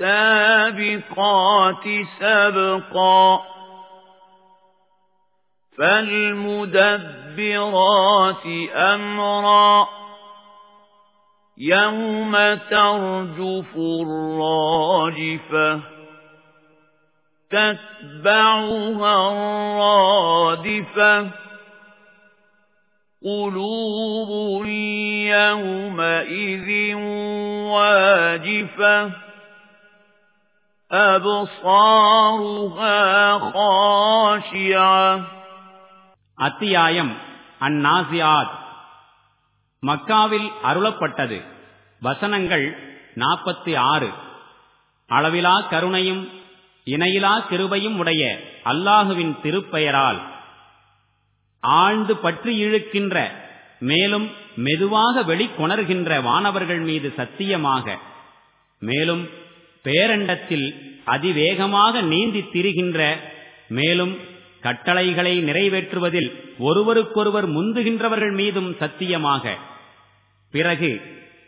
فالسابقات سبقا فالمدبرات أمرا يوم ترجف الراجفة تتبعها الرادفة قلوب يومئذ واجفة அத்தியாயம் அந்நாசியாத். மக்காவில் அருளப்பட்டது. வசனங்கள் நாற்பத்தி ஆறு. அளவிலா கருணையும் இணையிலா கிருபையும் உடைய அல்லாஹுவின் திருப்பெயரால். ஆழ்ந்து பற்றி இழுக்கின்ற மேலும் மெதுவாக வெளிக்கொணர்கின்ற வானவர்கள் மீது சத்தியமாக. மேலும் பேரண்டத்தில் அதிவேகமாக நீந்தி திரிகின்ற மேலும் கட்டளைகளை நிறைவேற்றுவதில் ஒருவருக்கொருவர் முந்துகின்றவர்கள் மீதும் சத்தியமாக. பிறகு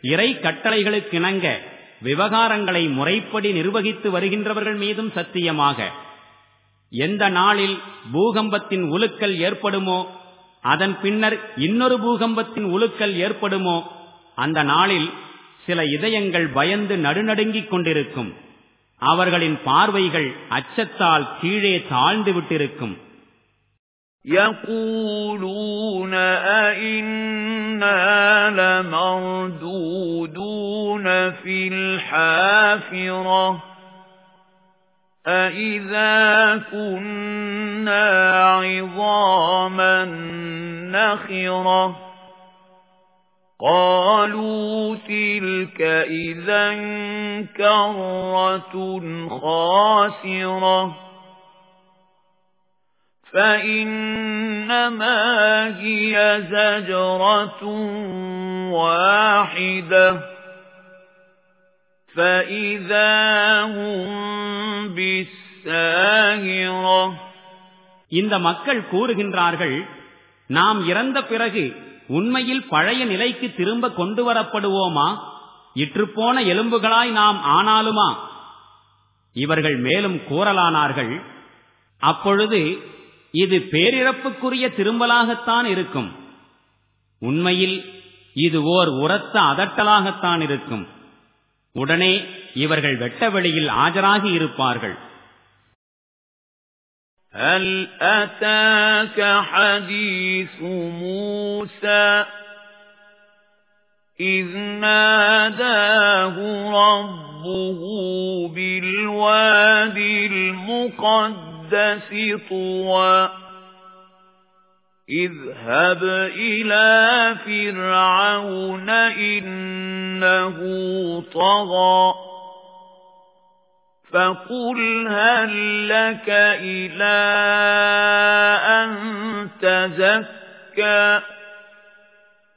இறை கட்டளைகளுக்கிணங்க விவகாரங்களை முறைப்படி நிர்வகித்து வருகின்றவர்கள் மீதும் சத்தியமாக. எந்த நாளில் பூகம்பத்தின் உலுக்கல் ஏற்படுமோ அதன் பின்னர் இன்னொரு பூகம்பத்தின் உலுக்கல் ஏற்படுமோ அந்த நாளில் சில இதயங்கள் பயந்து நடுநடுங்கிக் கொண்டிருக்கும் அவர்களின் பார்வைகள் அச்சத்தால் கீழே தாழ்ந்து விட்டிருக்கும் يقولون أئنا لمردودون في الحافرة أَإِذَا كُنَّا عِظَامًا نَخِرَةً قَالُوا تِلْكَ إِذًا كَرَّةٌ خَاسِرَةٌ فَإِنَّمَا هِيَ زَجْرَةٌ وَاحِدَةٌ فَإِذَا هُمْ بِالسَّاهِرَةِ இந்த மக்கள் கூறுகின்றார்கள் நாம் இறந்த பிறகு உண்மையில் பழைய நிலைக்கு திரும்ப கொண்டு வரப்படுவோமா? இற்றுப்போன எலும்புகளாய் நாம் ஆனாலுமா? இவர்கள் மேலும் கூறலானார்கள் அப்பொழுது இது பேரிழப்புக்குரிய திரும்பலாகத்தான் இருக்கும். உண்மையில் இது ஓர் உரத்த அதட்டலாகத்தான் இருக்கும். உடனே இவர்கள் வெட்ட வெளியில் ஆஜராகி இருப்பார்கள். هل أتاك حديث موسى إذ ناداه ربه بالواد المقدس طوى اذهب إلى فرعون إنه طغى فقل هل لك إلى أن تزكى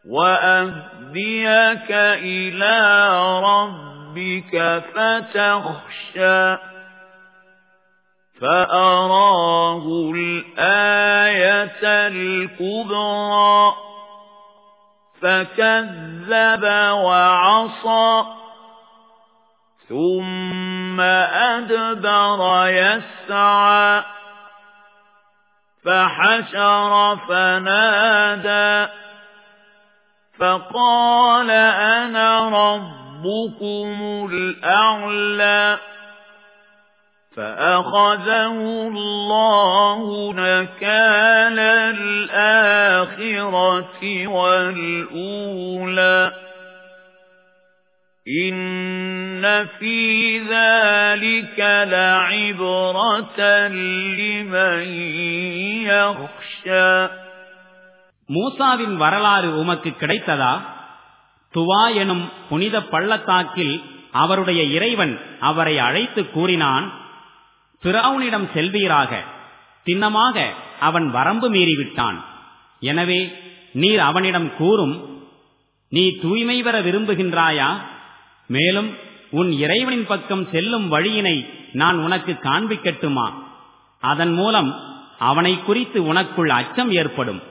وأهديك إلى ربك فتخشى فأراه الآية الكبرى فكذب وعصى ثم أدبر يسعى. فحشر فنادى. فقال أنا ربكم الأعلى. فأخذه الله نكال الآخرة والأولى. إِنَّ فِي ذَلِكَ لَعِبْرَةً لِمَن يَخْشَى மூசாவின் வரலாறு உமக்கு கிடைத்ததா துவா எனும் புனித பள்ளத்தாக்கில் அவருடைய இறைவன் அவரை அழைத்து கூறினான் பிறவுனிடம் செல்வீராக திண்ணமாக அவன் வரம்பு மீறிவிட்டான் எனவே நீர் அவனிடம் கூறும் நீ தூய்மை பெற விரும்புகின்றாயா மேலும் உன் இறைவனின் பக்கம் செல்லும் வழியினை நான் உனக்கு காண்பிக்கட்டுமா? அதன் மூலம் அவனை குறித்து உனக்குள் அச்சம் ஏற்படும்.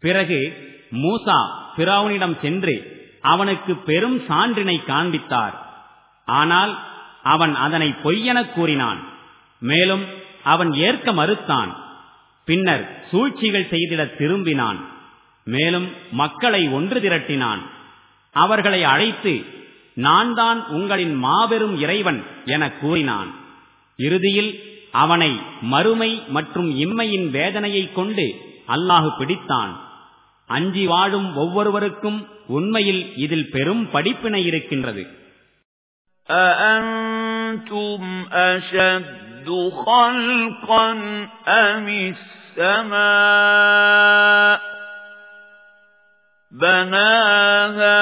பிறகு மூசா பிராவுனிடம் சென்று அவனுக்கு பெரும் சான்றினை காண்பித்தார். ஆனால் அவன் அதனை பொய்யெனக் கூறினான். மேலும் அவன் ஏற்க மறுத்தான். பின்னர் சூழ்ச்சிகள் செய்திட திரும்பினான். மேலும் மக்களை ஒன்று திரட்டினான். அவர்களை அழைத்து நான் தான் உங்களின் மாபெரும் இறைவன் என கூறினான் இறுதியில் அவனை மறுமை மற்றும் இம்மையின் வேதனையைக் கொண்டு அல்லாஹு பிடித்தான் அஞ்சி வாழும் ஒவ்வொருவருக்கும் உண்மையில் இதில் பெரும் படிப்பினை இருக்கின்றது أأنتم أشد خلقا أم السماء بناها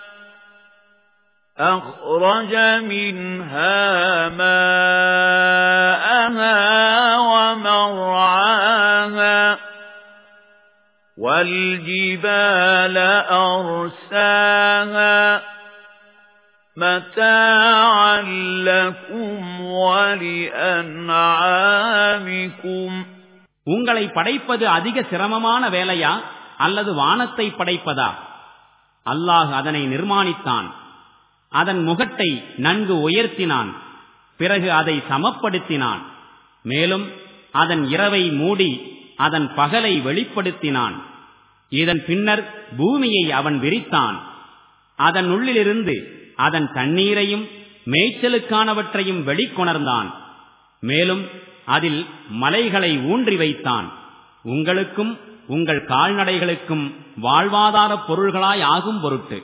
أخرج منها ماءها ومرعاها والجبال أرساها متاعا لكم ولأنعامكم உங்களை படைப்பது அதிக சிரமமான வேலையா அல்லது வானத்தை படைப்பதா அல்லாஹ் அதனை நிர்மாணித்தான் அதன் முகட்டை நன்கு உயர்த்தினான். பிறகு அதை சமப்படுத்தினான். மேலும் அதன் இரவை மூடி அதன் பகலை வெளிப்படுத்தினான். இதன் பின்னர் பூமியை அவன் விரித்தான். அதன் உள்ளிலிருந்து அதன் தண்ணீரையும் மேய்ச்சலுக்கானவற்றையும் வெளிக்கொணர்ந்தான். மேலும் அதில் மலைகளை ஊன்றி வைத்தான். உங்களுக்கும் உங்கள் கால்நடைகளுக்கும் வாழ்வாதார பொருள்களாய் ஆகும் பொருட்டு.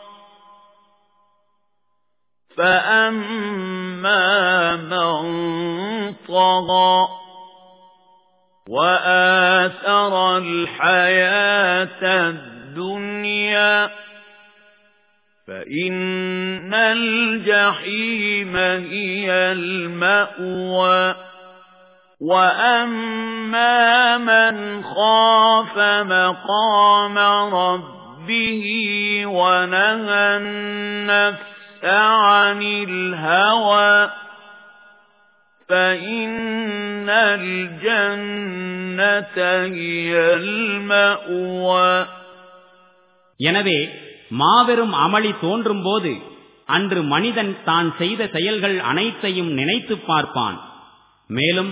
فَأَمَّا مَن طَغَى وَآثَرَ الْحَيَاةَ الدُّنْيَا فَإِنَّ الْجَحِيمَ هِيَ الْمَأْوَى وَأَمَّا مَنْ خَافَ مَقَامَ رَبِّهِ وَنَهَى النَّفْسَ عن الهوى فإن الجنة هي المأوى எனவே மாபெரும் அமளி தோன்றும் போது அன்று மனிதன் தான் செய்த செயல்கள் அனைத்தையும் நினைத்து பார்ப்பான் மேலும்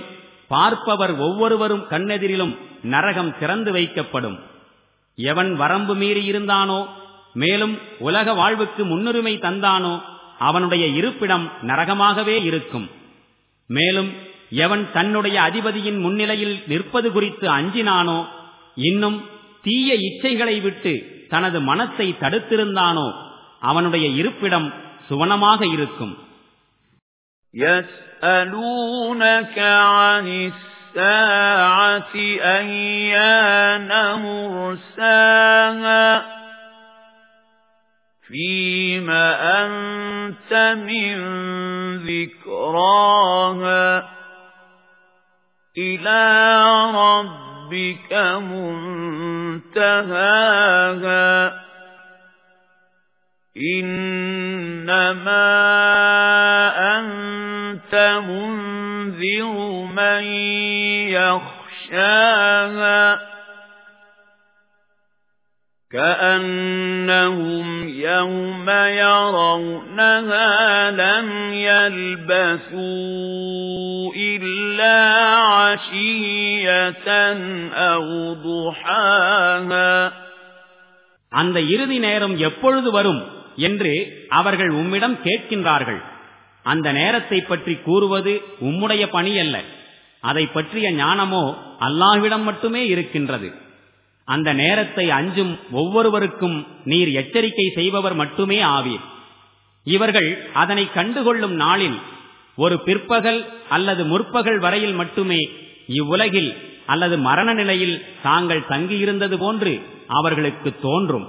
பார்ப்பவர் ஒவ்வொருவரும் கண்ணெதிரிலும் நரகம் திறந்து வைக்கப்படும் எவன் வரம்பு மீறி இருந்தானோ மேலும் உலக வாழ்வுக்கு முன்னுரிமை தந்தானோ அவனுடைய இருப்பிடம் நரகமாகவே இருக்கும் மேலும் எவன் தன்னுடைய அதிபதியின் முன்னிலையில் நிற்பது குறித்து அஞ்சினானோ இன்னும் தீய இச்சைகளை விட்டு தனது மனத்தை தடுத்திருந்தானோ அவனுடைய இருப்பிடம் சுவனமாக இருக்கும் يَسْأَلُونَكَ عَنِ السَّاعَةِ أَيَّانَ مُرْسَاهَا فِيمَ أَنْتَ مِنْ ذِكْرَاهَا إِلَى رَبِّكَ مُنْتَهَاهَا إِنَّمَا أَنْتَ مُنْذِرُ مَنْ يَخْشَاهَا كأنهم يوم يرونها لم يلبثوا إلا عشية أو ضحاها அந்த இறுதி நேரம் எப்பொழுது வரும் என்று அவர்கள் உம்மிடம் கேட்கின்றார்கள் அந்த நேரத்தை பற்றி கூறுவது உம்முடைய பணி அல்ல அதை பற்றிய ஞானமோ அல்லாஹ்விடம் மட்டுமே இருக்கின்றது அந்த நேரத்தை அஞ்சும் ஒவ்வொருவருக்கும் நீர் எச்சரிக்கை செய்பவர் மட்டுமே ஆவீர். இவர்கள் அதனை கண்டுகொள்ளும் நாளில் ஒரு பிற்பகல் அல்லது முற்பகல் வரையில் மட்டுமே இவ்வுலகில் அல்லது மரண நிலையில் தாங்கள் தங்கியிருந்தது போன்று அவர்களுக்கு தோன்றும்.